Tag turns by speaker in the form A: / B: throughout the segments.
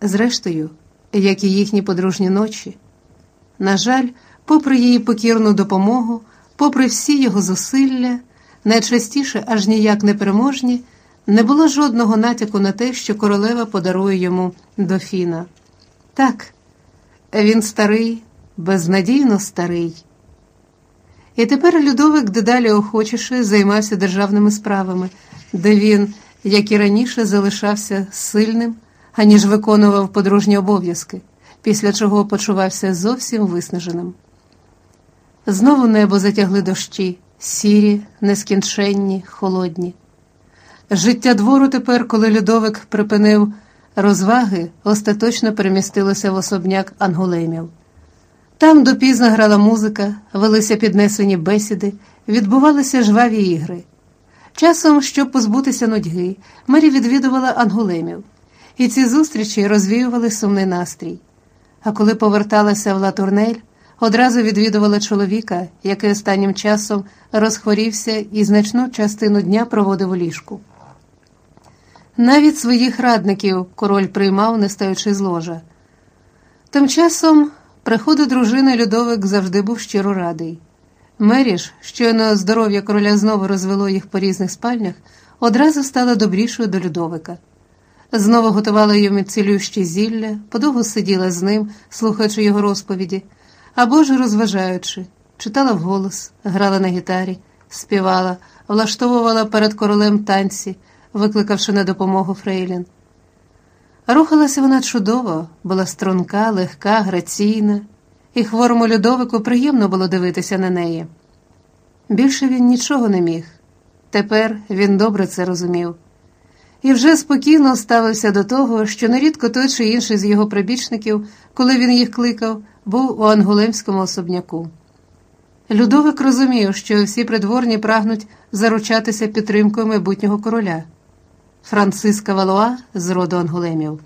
A: зрештою, як і їхні подружні ночі. На жаль, попри її покірну допомогу, попри всі його зусилля, найчастіше аж ніяк непереможні, не було жодного натяку на те, що королева подарує йому дофіна. Так, він старий, безнадійно старий. І тепер Людовик дедалі охочіше займався державними справами, де він, як і раніше, залишався сильним, аніж виконував подружні обов'язки, після чого почувався зовсім виснаженим. Знову небо затягли дощі, сірі, нескінченні, холодні. Життя двору тепер, коли Людовик припинив розваги, остаточно перемістилося в особняк анголемів. Там допізно грала музика, велися піднесені бесіди, відбувалися жваві ігри. Часом, щоб позбутися нудьги, Мері відвідувала анголемів, і ці зустрічі розвіювали сумний настрій. А коли поверталася в латурнель, одразу відвідувала чоловіка, який останнім часом розхворівся і значну частину дня проводив у ліжку. Навіть своїх радників король приймав, не стаючи з ложа. Тим часом приходу дружини Людовик завжди був щиро радий. Мері ж, щойно здоров'я короля знову розвело їх по різних спальнях, одразу стала добрішою до Людовика. Знову готувала йому цілющі зілля, подовго сиділа з ним, слухаючи його розповіді, або ж розважаючи, читала вголос, грала на гітарі, співала, влаштовувала перед королем танці, викликавши на допомогу Фрейлін. Рухалася вона чудово, була струнка, легка, граційна, і хворому Людовику приємно було дивитися на неї. Більше він нічого не міг. Тепер він добре це розумів. І вже спокійно ставився до того, що нерідко той чи інший з його прибічників, коли він їх кликав, був у анголемському особняку. Людовик розумів, що всі придворні прагнуть заручатися підтримкою майбутнього короля. Франциска Валуа з роду анголемів.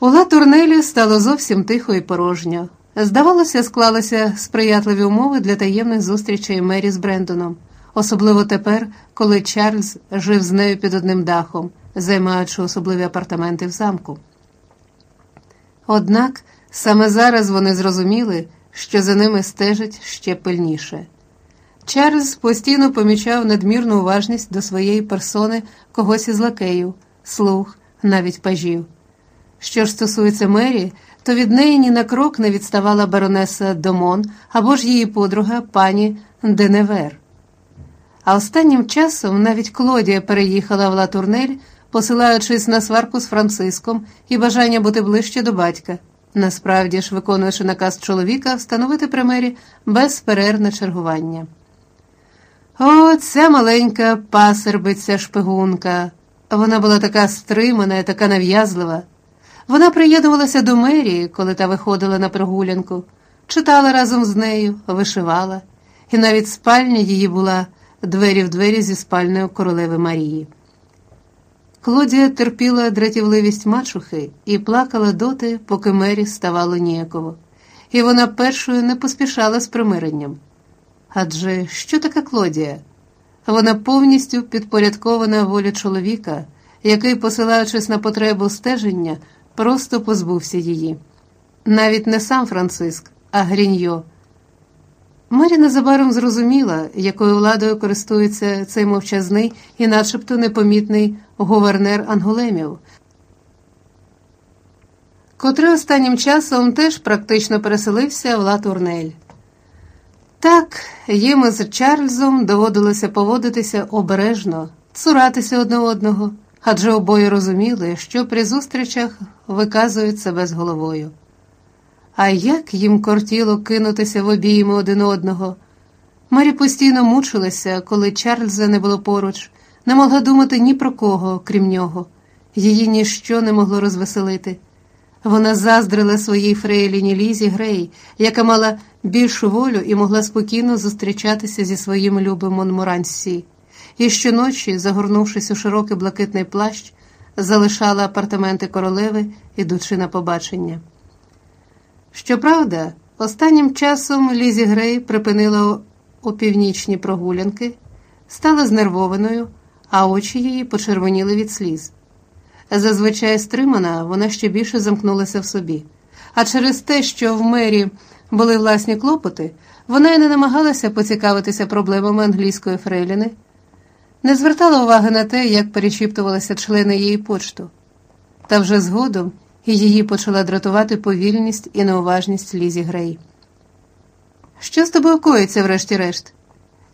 A: У ла турнелі стало зовсім тихо і порожньо. Здавалося, склалися сприятливі умови для таємних зустрічей Мері з Брендоном, особливо тепер, коли Чарльз жив з нею під одним дахом, займаючи особливі апартаменти в замку. Однак саме зараз вони зрозуміли, що за ними стежить ще пильніше. Чарльз постійно помічав надмірну уважність до своєї персони когось із лакеїв, слуг, навіть пажів. Що ж стосується Мері, то від неї ні на крок не відставала баронеса Домон або ж її подруга пані Деневер. А останнім часом навіть Клодія переїхала в Латурнель, посилаючись на сварку з Франциском і бажання бути ближче до батька, насправді ж виконуючи наказ чоловіка встановити при мері безперервне чергування. О, ця маленька пасербиця шпигунка. Вона була така стримана і така нав'язлива. Вона приєднувалася до мерії, коли та виходила на прогулянку, читала разом з нею, вишивала, і навіть спальня її була двері в двері зі спальною королеви Марії. Клодія терпіла дратівливість мачухи і плакала доти, поки мері ставало ніяково, і вона першою не поспішала з примиренням. Адже що таке Клодія? Вона повністю підпорядкована волі чоловіка, який, посилаючись на потребу стеження, просто позбувся її. Навіть не сам Франциск, а Гріньо. Мері незабаром зрозуміла, якою владою користується цей мовчазний і начебто непомітний гувернер Анголемів, котрий останнім часом теж практично переселився в Латурнель. Так, їм із Чарльзом доводилося поводитися обережно, цуратися одне одного, адже обоє розуміли, що при зустрічах виказують себе з головою. А як їм кортіло кинутися в обійми один одного? Марі постійно мучилася, коли Чарльза не було поруч, не могла думати ні про кого, крім нього. Її ніщо не могло розвеселити. Вона заздрила своїй фрейліні Лізі Грей, яка мала більшу волю і могла спокійно зустрічатися зі своїм любим Монморансі, і щоночі, загорнувшись у широкий блакитний плащ, залишала апартаменти королеви, ідучи на побачення. Щоправда, останнім часом Лізі Грей припинила опівнічні прогулянки, стала знервованою, а очі її почервоніли від сліз. зазвичай стримана, вона ще більше замкнулася в собі. А через те, що в мері були власні клопоти, вона й не намагалася поцікавитися проблемами англійської фрейліни, не звертала уваги на те, як перешіптувалися члени її почту. Та вже згодом її почала дратувати повільність і неуважність Лізі Грей. Що з тобою коїться, врешті-решт?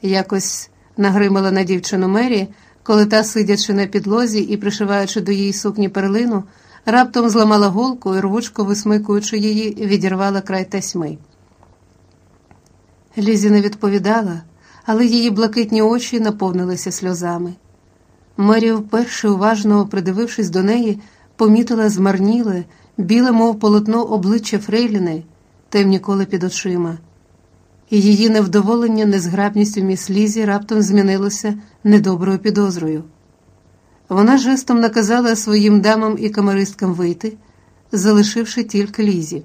A: Якось нагримала на дівчину Мері, коли та, сидячи на підлозі і пришиваючи до її сукні перлину, раптом зламала голку і рвучко висмикуючи її, відірвала край тасьми. Лізі не відповідала, але її блакитні очі наповнилися сльозами. Мері, вперше, уважно придивившись до неї, помітила змарніле, біле, мов полотно обличчя Фрейліни, темні коли під очима. І її невдоволення незграбністю міс Лізі раптом змінилося недоброю підозрою. Вона жестом наказала своїм дамам і камеристкам вийти, залишивши тільки Лізі.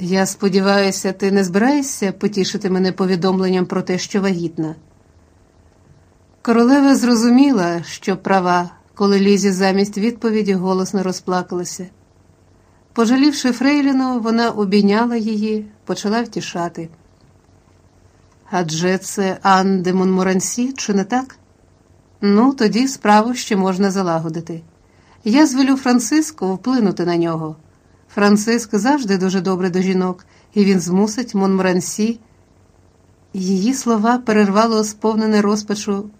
A: Я сподіваюся, ти не збираєшся потішити мене повідомленням про те, що вагітна. Королева зрозуміла, що права, коли Лізі замість відповіді голосно розплакалася. Пожалівши Фрейліну, вона обійняла її, почала втішати. Адже це Ан де Монморансі, чи не так? Ну, тоді справу ще можна залагодити. Я звелю Франциску вплинути на нього. Франциск завжди дуже добре до жінок, і він змусить Монморансі. Її слова перервало сповнене розпачу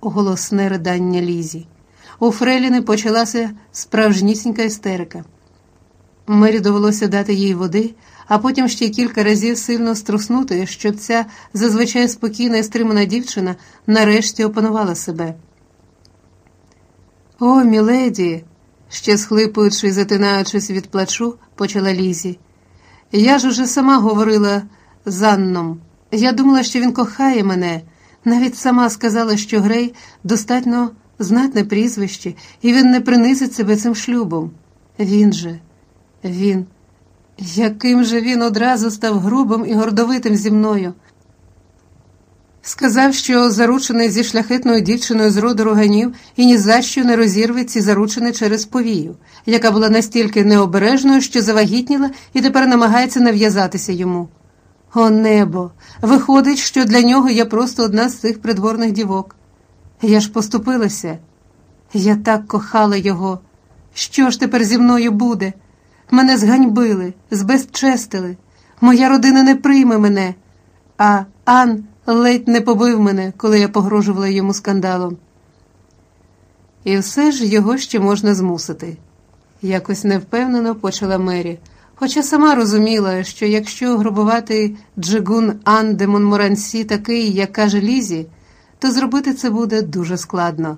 A: голосне ридання Лізі. У Фреліни почалася справжнісінька істерика. Мері довелося дати їй води, а потім ще кілька разів сильно струснути, щоб ця зазвичай спокійна і стримана дівчина нарешті опанувала себе. О, міледі, ще схлипуючи і затинаючись від плачу, почала Лізі. Я ж уже сама говорила з Анном. Я думала, що він кохає мене. Навіть сама сказала, що Грей достатньо знатне прізвище, і він не принизить себе цим шлюбом. Він же, він, яким же він одразу став грубим і гордовитим зі мною. Сказав, що заручений зі шляхетною дівчиною з роду роганів і ні за що не розірве ці заручини через повію, яка була настільки необережною, що завагітніла і тепер намагається нав'язатися йому. О небо! Виходить, що для нього я просто одна з цих придворних дівок. Я ж поступилася. Я так кохала його. Що ж тепер зі мною буде? Мене зганьбили, збезчестили. Моя родина не прийме мене, а Ан ледь не побив мене, коли я погрожувала йому скандалом. І все ж його ще можна змусити. Якось невпевнено почала Мері, хоча сама розуміла, що якщо грабувати Джигун Ан де Монморансі такий, як каже Лізі, то зробити це буде дуже складно.